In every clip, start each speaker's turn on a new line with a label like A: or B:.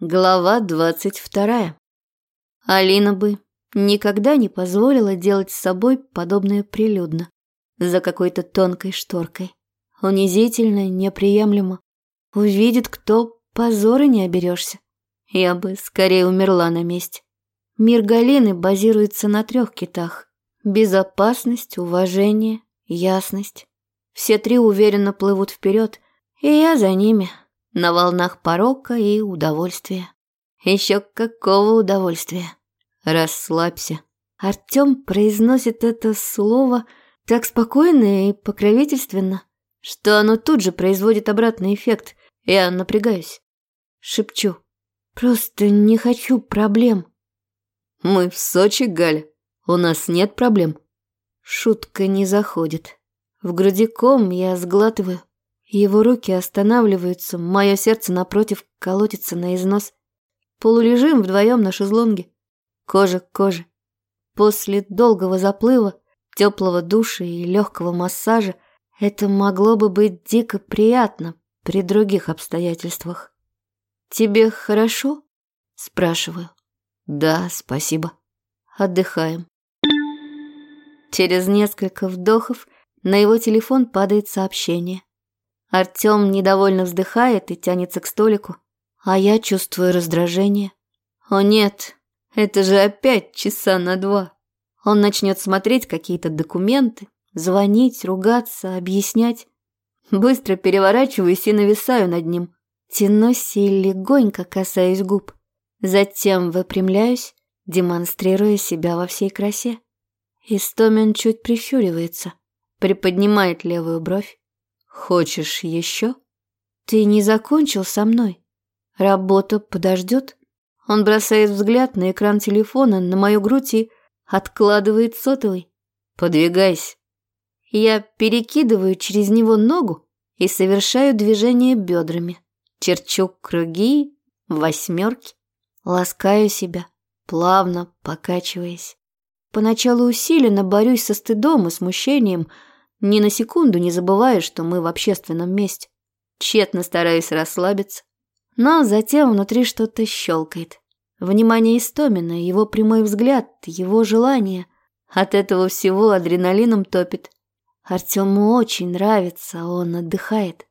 A: Глава двадцать вторая. Алина бы никогда не позволила делать с собой подобное прилюдно, за какой-то тонкой шторкой. Унизительно, неприемлемо. Увидит кто, позора не оберешься. Я бы скорее умерла на месте. Мир Галины базируется на трех китах. Безопасность, уважение, ясность. Все три уверенно плывут вперед, и я за ними – на волнах порока и удовольствия. Еще какого удовольствия? Расслабься. Артем произносит это слово так спокойно и покровительственно, что оно тут же производит обратный эффект. Я напрягаюсь. Шепчу. Просто не хочу проблем. Мы в Сочи, Галя. У нас нет проблем. Шутка не заходит. В груди ком я сглатываю. Его руки останавливаются, мое сердце напротив колотится на износ. Полулежим вдвоем на шезлонге. Кожа к коже. После долгого заплыва, теплого душа и легкого массажа это могло бы быть дико приятно при других обстоятельствах. «Тебе хорошо?» – спрашиваю. «Да, спасибо. Отдыхаем». Через несколько вдохов на его телефон падает сообщение. Артём недовольно вздыхает и тянется к столику, а я чувствую раздражение. О нет, это же опять часа на два. Он начнет смотреть какие-то документы, звонить, ругаться, объяснять. Быстро переворачиваюсь и нависаю над ним. Тянусь и легонько касаюсь губ. Затем выпрямляюсь, демонстрируя себя во всей красе. Истомин чуть прищуривается, приподнимает левую бровь. Хочешь еще? Ты не закончил со мной. Работа подождет. Он бросает взгляд на экран телефона, на мою грудь и откладывает сотовый. Подвигайся. Я перекидываю через него ногу и совершаю движение бедрами. Черчу круги, восьмерки. Ласкаю себя, плавно покачиваясь. Поначалу усиленно борюсь со стыдом и смущением, ни на секунду не забывая, что мы в общественном месте. Тщетно стараюсь расслабиться. Но затем внутри что-то щелкает. Внимание Истомина, его прямой взгляд, его желание. От этого всего адреналином топит. Артему очень нравится, он отдыхает.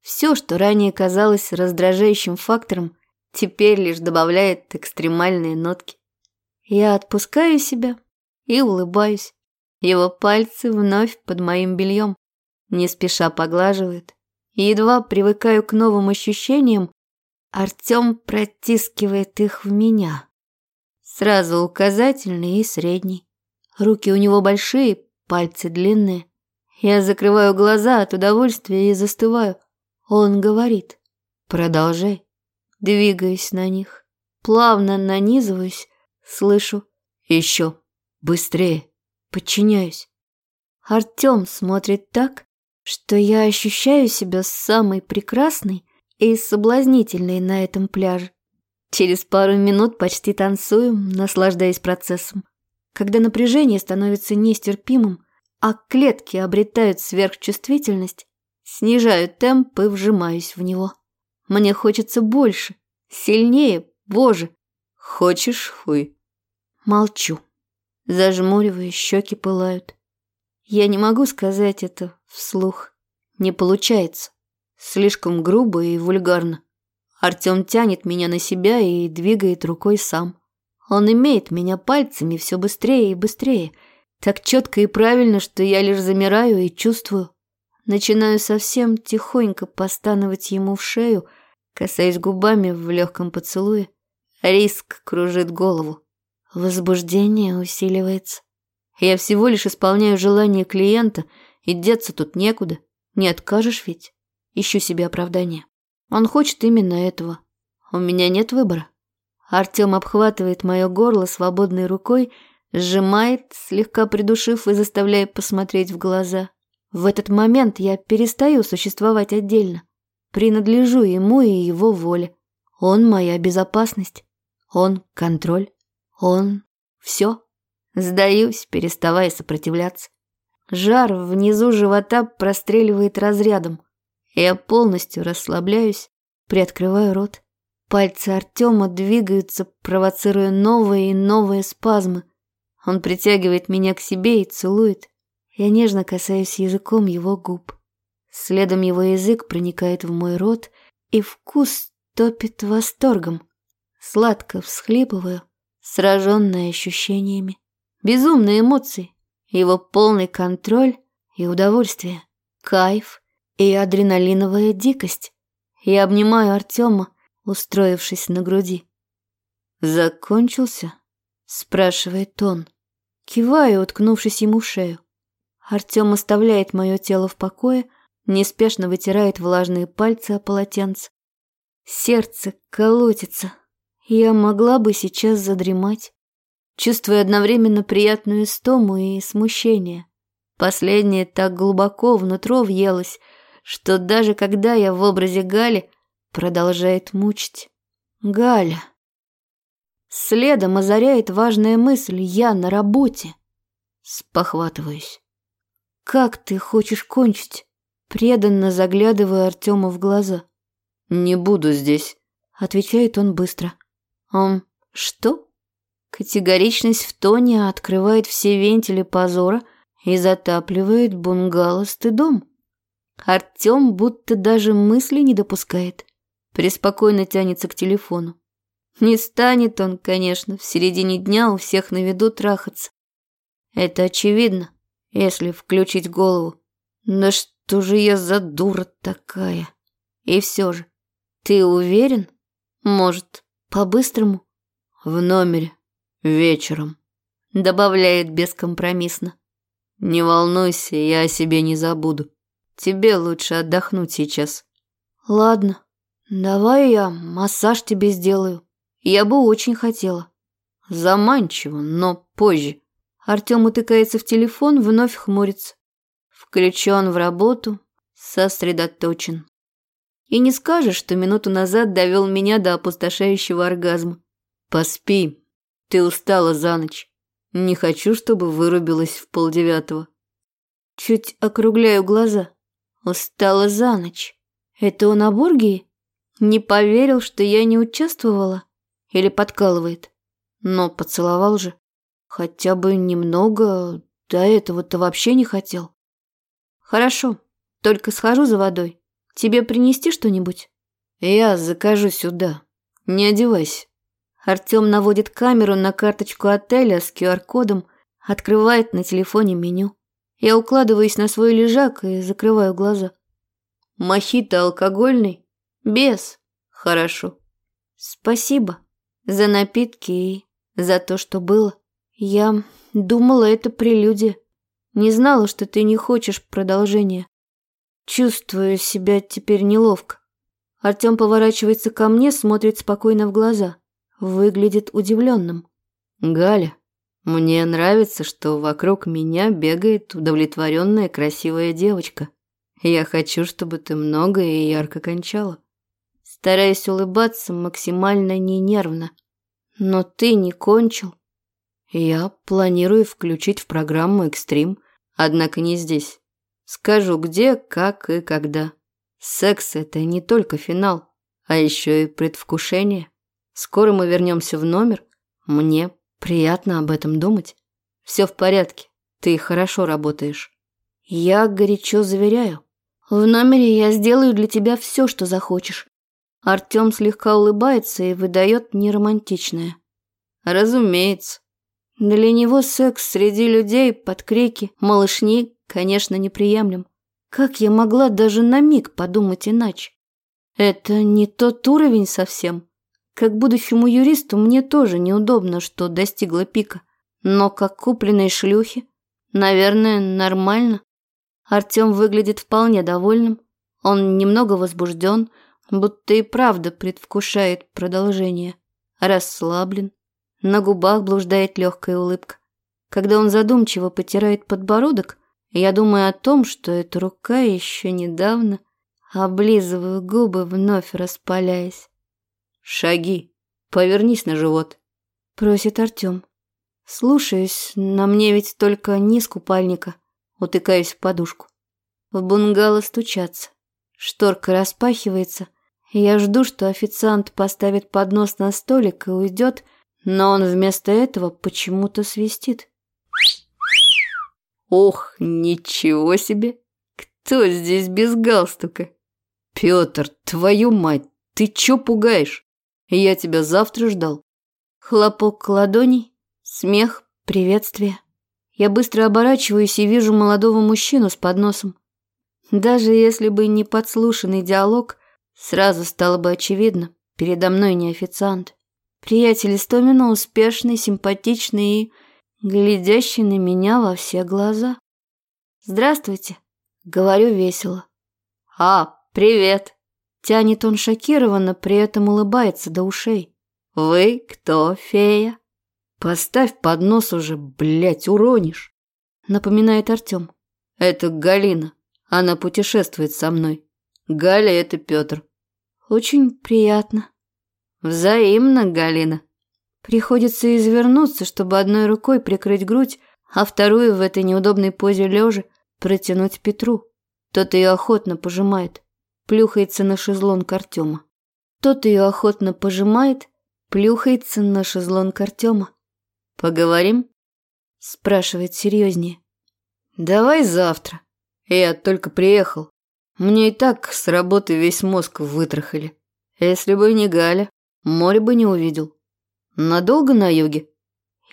A: Все, что ранее казалось раздражающим фактором, теперь лишь добавляет экстремальные нотки. Я отпускаю себя и улыбаюсь. Его пальцы вновь под моим бельем, не спеша поглаживают. едва привыкаю к новым ощущениям, Артем протискивает их в меня. Сразу указательный и средний. Руки у него большие, пальцы длинные. Я закрываю глаза от удовольствия и застываю. Он говорит «Продолжай». Двигаюсь на них. Плавно нанизываюсь. Слышу «Еще. Быстрее». Подчиняюсь. Артём смотрит так, что я ощущаю себя самой прекрасной и соблазнительной на этом пляже. Через пару минут почти танцуем, наслаждаясь процессом. Когда напряжение становится нестерпимым, а клетки обретают сверхчувствительность, снижаю темп и вжимаюсь в него. Мне хочется больше, сильнее, боже. Хочешь хуй? Молчу. Зажмуриваюсь, щеки пылают. Я не могу сказать это вслух. Не получается. Слишком грубо и вульгарно. Артем тянет меня на себя и двигает рукой сам. Он имеет меня пальцами все быстрее и быстрее. Так четко и правильно, что я лишь замираю и чувствую. Начинаю совсем тихонько постановать ему в шею, касаясь губами в легком поцелуе. Риск кружит голову. Возбуждение усиливается. Я всего лишь исполняю желание клиента, и деться тут некуда. Не откажешь ведь? Ищу себе оправдание. Он хочет именно этого. У меня нет выбора. Артем обхватывает мое горло свободной рукой, сжимает, слегка придушив и заставляя посмотреть в глаза. В этот момент я перестаю существовать отдельно. Принадлежу ему и его воле. Он моя безопасность. Он контроль. Он... Все. Сдаюсь, переставая сопротивляться. Жар внизу живота простреливает разрядом. Я полностью расслабляюсь, приоткрываю рот. Пальцы Артема двигаются, провоцируя новые и новые спазмы. Он притягивает меня к себе и целует. Я нежно касаюсь языком его губ. Следом его язык проникает в мой рот, и вкус топит восторгом. Сладко всхлипываю, сраженная ощущениями. Безумные эмоции, его полный контроль и удовольствие, кайф и адреналиновая дикость. Я обнимаю Артема, устроившись на груди. «Закончился?» – спрашивает он. Киваю, уткнувшись ему в шею. Артем оставляет мое тело в покое, неспешно вытирает влажные пальцы о полотенце. Сердце колотится. Я могла бы сейчас задремать, чувствуя одновременно приятную истому и смущение. Последнее так глубоко внутро въелось, что даже когда я в образе Гали, продолжает мучить. Галя. Следом озаряет важная мысль «я на работе». Спохватываюсь. «Как ты хочешь кончить?» Преданно заглядываю Артему в глаза. «Не буду здесь», — отвечает он быстро. «Он что?» Категоричность в тоне открывает все вентили позора и затапливает бунгало стыдом. Артем будто даже мысли не допускает. Преспокойно тянется к телефону. Не станет он, конечно, в середине дня у всех на виду трахаться. Это очевидно, если включить голову. Да что же я за дура такая? И все же, ты уверен? Может, по-быстрому? В номере. Вечером. Добавляет бескомпромиссно. Не волнуйся, я о себе не забуду. Тебе лучше отдохнуть сейчас. Ладно. Давай я массаж тебе сделаю. Я бы очень хотела. Заманчиво, но позже. Артем утыкается в телефон, вновь хмурится. Включен в работу, сосредоточен. И не скажешь, что минуту назад довел меня до опустошающего оргазма. Поспи, ты устала за ночь. Не хочу, чтобы вырубилась в полдевятого. Чуть округляю глаза. Устала за ночь. Это он о? Не поверил, что я не участвовала? Или подкалывает? Но поцеловал же. Хотя бы немного, до этого-то вообще не хотел. Хорошо, только схожу за водой. Тебе принести что-нибудь? Я закажу сюда. Не одевайся. Артем наводит камеру на карточку отеля с QR-кодом, открывает на телефоне меню. Я укладываюсь на свой лежак и закрываю глаза. Мохито алкогольный? Без. Хорошо. Спасибо за напитки и за то, что было. Я думала, это прелюдия. Не знала, что ты не хочешь продолжения. Чувствую себя теперь неловко. Артем поворачивается ко мне, смотрит спокойно в глаза. Выглядит удивленным. Галя, мне нравится, что вокруг меня бегает удовлетворенная красивая девочка. Я хочу, чтобы ты много и ярко кончала. Стараюсь улыбаться максимально ненервно. Но ты не кончил. Я планирую включить в программу «Экстрим», однако не здесь. Скажу где, как и когда. Секс – это не только финал, а еще и предвкушение. Скоро мы вернемся в номер. Мне приятно об этом думать. Все в порядке, ты хорошо работаешь. Я горячо заверяю. В номере я сделаю для тебя все, что захочешь. Артем слегка улыбается и выдает неромантичное. Разумеется. Для него секс среди людей под крики «малышни» конечно неприемлем. Как я могла даже на миг подумать иначе? Это не тот уровень совсем. Как будущему юристу мне тоже неудобно, что достигла пика. Но как купленной шлюхи, наверное, нормально. Артем выглядит вполне довольным. Он немного возбужден, будто и правда предвкушает продолжение. Расслаблен. На губах блуждает легкая улыбка. Когда он задумчиво потирает подбородок, я думаю о том, что эта рука еще недавно облизываю губы, вновь распаляясь. «Шаги. Повернись на живот», — просит Артем. Слушаюсь, на мне ведь только низ купальника утыкаюсь в подушку. В бунгало стучаться. Шторка распахивается, Я жду, что официант поставит поднос на столик и уйдет, но он вместо этого почему-то свистит.
B: Ох, ничего себе! Кто здесь без галстука? Петр, твою мать, ты чё пугаешь? Я тебя завтра ждал.
A: Хлопок ладоней, смех, приветствие. Я быстро оборачиваюсь и вижу молодого мужчину с подносом. Даже если бы не подслушанный диалог, сразу стало бы очевидно, передо мной не официант. Приятель Истомина успешный, симпатичный и глядящий на меня во все глаза. «Здравствуйте», — говорю весело.
B: «А, привет», —
A: тянет он шокированно, при этом улыбается до ушей.
B: «Вы кто, фея?» «Поставь поднос уже, блядь, уронишь», — напоминает Артем. «Это Галина. Она путешествует со мной. Галя — это Петр».
A: «Очень приятно».
B: «Взаимно, Галина».
A: Приходится извернуться, чтобы одной рукой прикрыть грудь, а вторую в этой неудобной позе лежа протянуть Петру. Тот ее охотно пожимает, плюхается на шезлонг Артема. Тот ее охотно пожимает, плюхается на шезлонг Артема.
B: «Поговорим?»
A: – спрашивает серьезнее.
B: «Давай завтра. Я только приехал. Мне и так с работы весь мозг вытрахали. Если бы не Галя, море бы не увидел. Надолго на юге?»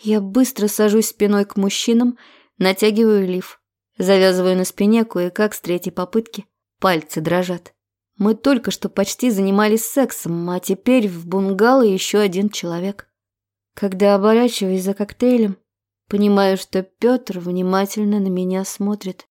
A: Я быстро сажусь спиной к мужчинам, натягиваю лиф. Завязываю на спине кое-как с третьей попытки. Пальцы дрожат. Мы только что почти занимались сексом, а теперь в бунгало еще один человек. Когда оборачиваюсь за коктейлем, понимаю, что Петр внимательно на меня смотрит.